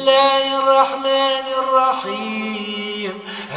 الله الرحمن الرحيم.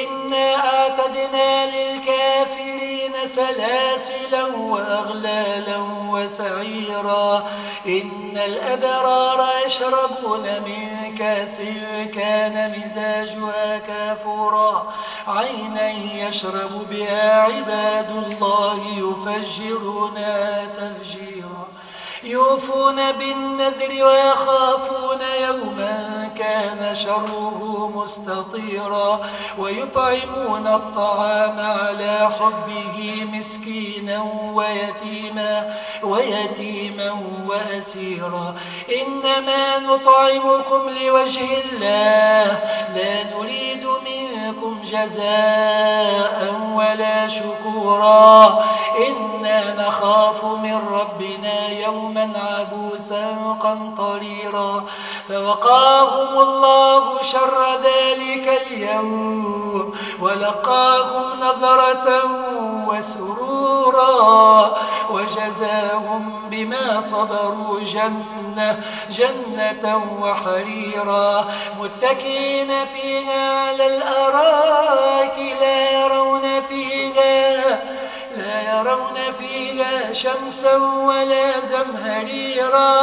إنا أعتدنا للكافرين سلاسلا وأغلالا وسعيرا. إن الأبرار يشربون من كأس كان مزاجها كافورا. عينا يشرب بها عباد الله يفجرونها تفجيرا. يوفون بالنذر ويخافون يوما كان شره مستطيرا ويطعمون الطعام على حبه مسكينا ويتيما, ويتيما وأسيرا. إنما نطعمكم لوجه الله. لا نريد منكم جزاء ولا شكورا. إنا نخاف من ربنا يوما عبوسا قمطريرا. فوقاهم الله شر ذلك اليوم ولقاهم نظرة وسرورا وجزاهم بما صبروا جنة, جنة وحريرا متكين فيها على الأراك لا يرون فيها لا يرون فيها شمسا ولا زمهريرا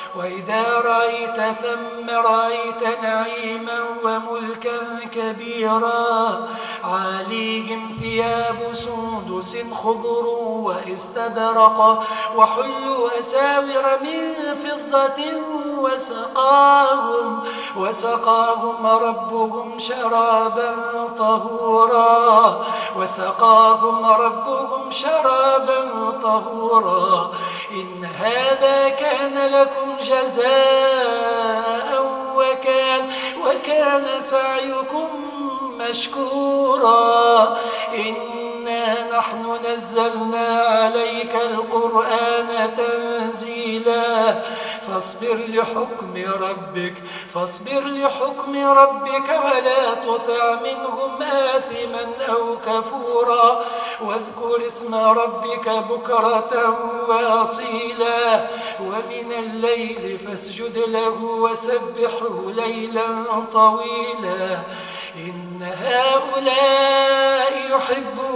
وإذا رأيت ثم رأيت نعيما وملكا كبيرا عاليهم ثياب سندس خضر واستبرق وحلوا أساور من فضة وسقاهم, وسقاهم ربهم شرابا طهورا وسقاهم ربهم شرابا طهورا إن هذا كان لكم جزاء وكان, وكان سعيكم مشكورا. إنا نحن نزلنا عليك القرآن تنزيلا. فاصبر لحكم ربك فاصبر لحكم ربك ولا تطع منهم آثما أو كفورا. واذكر اسم ربك بكرة واصيلا ومن الليل فاسجد له وسبحه ليلا طويلا. إن هؤلاء يحبون